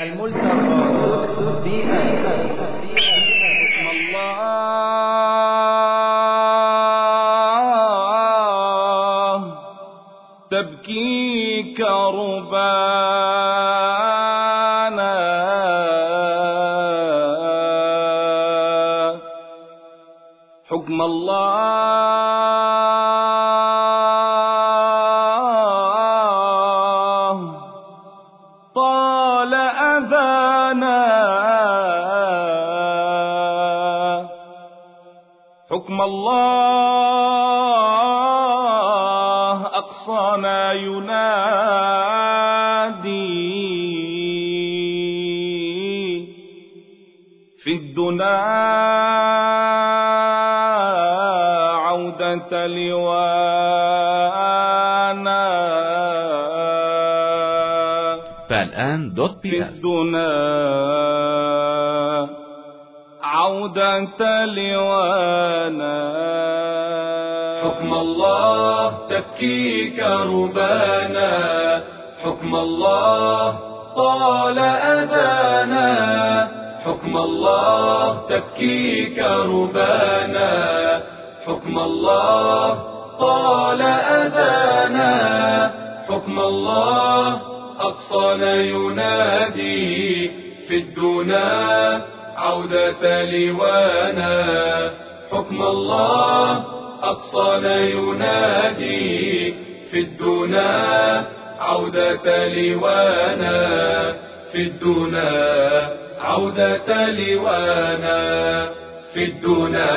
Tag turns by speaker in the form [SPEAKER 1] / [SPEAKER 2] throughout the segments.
[SPEAKER 1] الملتقى بيئة
[SPEAKER 2] اسم الله. تبكي كربانا. حكم الله. حكم الله أقصانا ينادي. في الدنا عودة لوانا.
[SPEAKER 3] فالآن دوت
[SPEAKER 2] في
[SPEAKER 3] بي اس.
[SPEAKER 2] الدنا عودة لوانا.
[SPEAKER 4] حكم الله تبكي كربانا حكم الله طال أذانا. حكم الله تبكي كربانا حكم الله طال أذانا. حكم الله أقصانا ينادي في الدنا. عودة لوانا. حكم الله أقصانا ينادي. في الدنا عودة لوانا. في الدنا عودة لوانا. في الدنا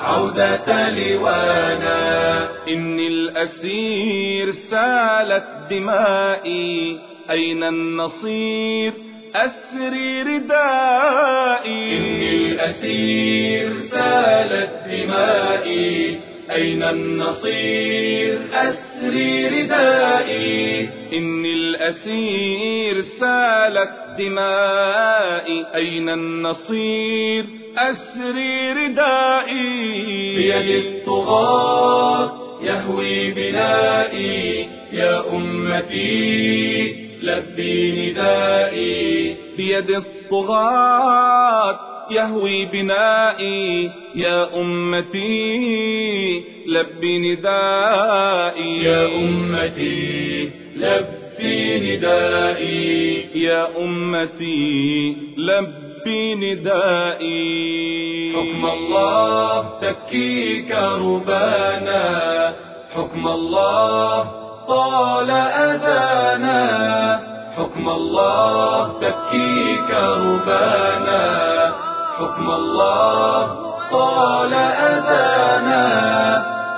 [SPEAKER 4] عودة لوانا.
[SPEAKER 2] إني الأسير سالت دمائي. أين النصير؟ أسري ردائي.
[SPEAKER 4] إني الأسير سالت دمائي. أين النصير؟ أسري ردائي.
[SPEAKER 2] إني الأسير سالت دمائي. أين النصير؟ أسري ردائي.
[SPEAKER 4] بيد الطغاة يهوي بنائي. يا أمتي لبي ندائي.
[SPEAKER 2] بيد الطغاة يهوي بنائي. يا أمتي لبي ندائي.
[SPEAKER 4] يا أمتي لبي ندائي.
[SPEAKER 2] يا أمتي لبي ندائي.
[SPEAKER 4] حكم الله تبكي كربانا حكم الله طال أذانا. حكم الله تبكي كربانا حكم الله طال أذانا.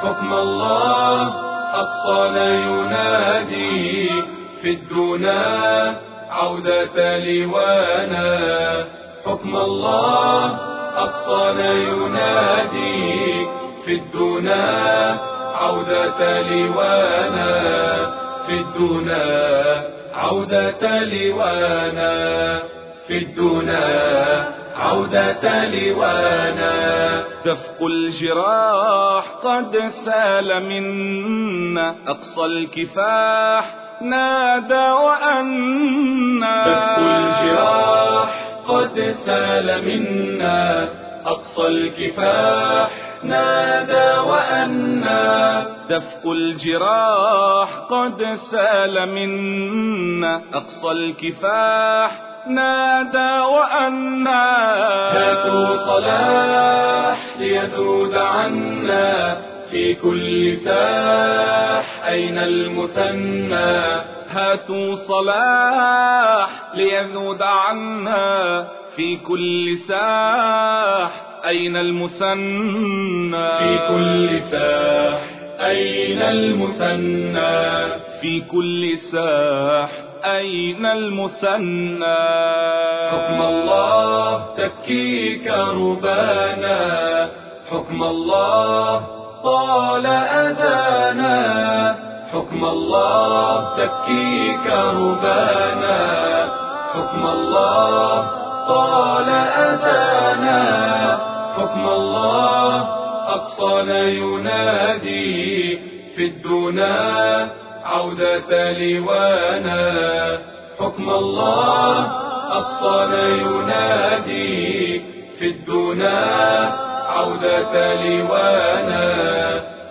[SPEAKER 4] حكم الله أقصانا ينادي في الدنا عودة لوانا. حكم الله أقصانا ينادي في الدنا عودة لوانا في الدنا عودة لوانا في الدنا عودة لوانا.
[SPEAKER 2] دفق الجراح قد سال منا أقصى الكفاح نادى وأنا
[SPEAKER 4] دفق الجراح قد سال منا أقصى الكفاح نادى وأنا
[SPEAKER 2] دفق الجراح قد سال منا. أقصى الكفاح نادى وأنا
[SPEAKER 4] هاتوا صلاح ليذود عنا في كل ساح أين المثنى؟
[SPEAKER 2] هاتوا صلاح ليذود عنا في كل ساح. أين المثنى؟
[SPEAKER 4] في كل ساح أين المثنى؟
[SPEAKER 2] في كل ساح أين المثنى؟
[SPEAKER 4] حكم الله تبكي كربانا حكم الله طال أذانا حكم الله تبكي كربانا حكم الله طال أذانا. حكم الله أقصانا ينادي في الدنا عودة لوانا. حكم الله أقصانا ينادي في الدنا عودة لوانا.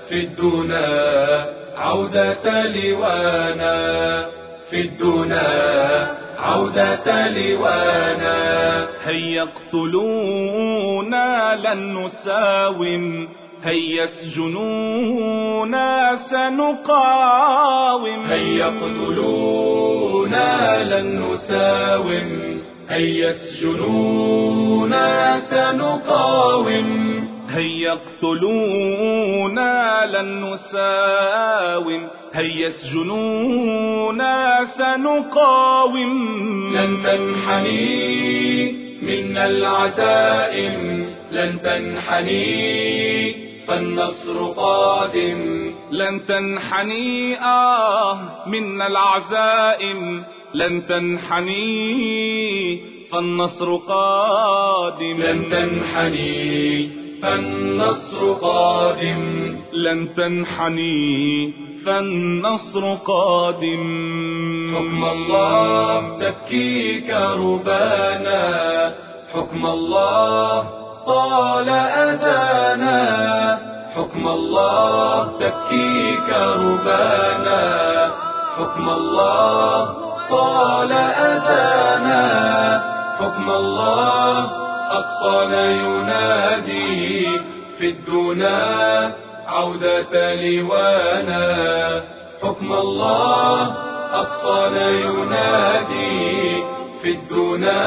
[SPEAKER 4] في الدنا عودة لوانا. في الدنا عودة لوانا.
[SPEAKER 2] هيا اقتلونا لن نساوم؟ هيا اسجنونا سنقاوم؟
[SPEAKER 4] هيا اقتلونا لن نساوم؟ هيا اسجنونا سنقاوم؟
[SPEAKER 2] هيا اقتلونا لن نساوم؟ هيا اسجنونا سنقاوم.
[SPEAKER 4] لن تنحني منا العتائم لن تنحني فالنصر قادم.
[SPEAKER 2] لن تنحني آه منا العزائم لن تنحني فالنصر قادم.
[SPEAKER 4] لن تنحني فالنصر قادم.
[SPEAKER 2] لن تنحني فالنصر قادم؟
[SPEAKER 4] حكم الله تبكي كربانا حكم الله طال أذانا. حكم الله تبكي كربانا حكم الله طال أذانا. حكم الله أقصانا ينادي في الدنا. عودة لوانا. حكم الله أقصانا ينادي. في الدنا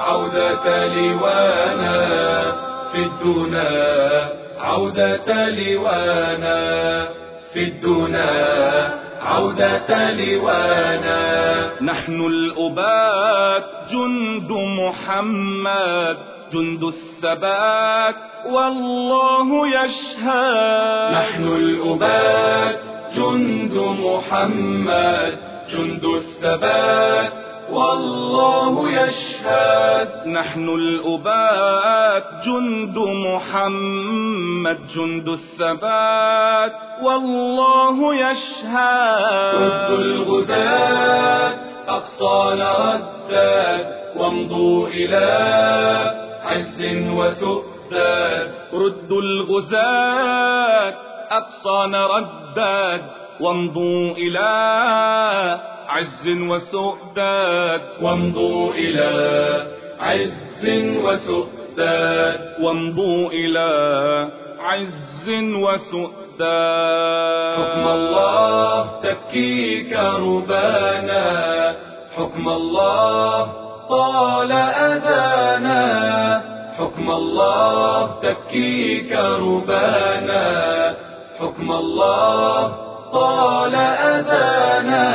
[SPEAKER 4] عودة لوانا. في الدنا عودة لوانا. في الدنا عودة لوانا.
[SPEAKER 2] نحن الأبات جند محمد. جند الثبات والله يشهد.
[SPEAKER 4] نحن الأبات جند محمد جند الثبات والله يشهد.
[SPEAKER 2] نحن الأبات جند محمد جند الثبات والله يشهد.
[SPEAKER 4] ردوا الغزاة أقصانا ردات وامضوا إلى عز وسؤداد.
[SPEAKER 2] ردوا الغزاة أقصانا رداد وامضوا إلى عز وسؤداد.
[SPEAKER 4] وامضوا إلى عز وسؤداد.
[SPEAKER 2] وامضوا إلى عز وسؤداد.
[SPEAKER 4] حكم الله تبكي كربانا حكم الله طال أذانا. حكم الله تبكي كربانا حكم الله طال أذانا.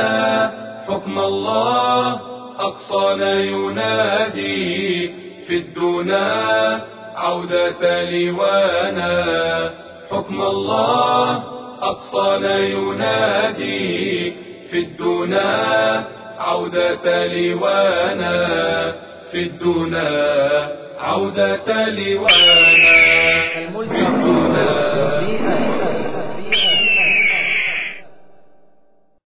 [SPEAKER 4] حكم الله أقصانا ينادي في الدنا. عودة لوانا. حكم الله أقصانا ينادي في الدنا. عودة لوانا. في الدنا. عودة لوانا. الملتقى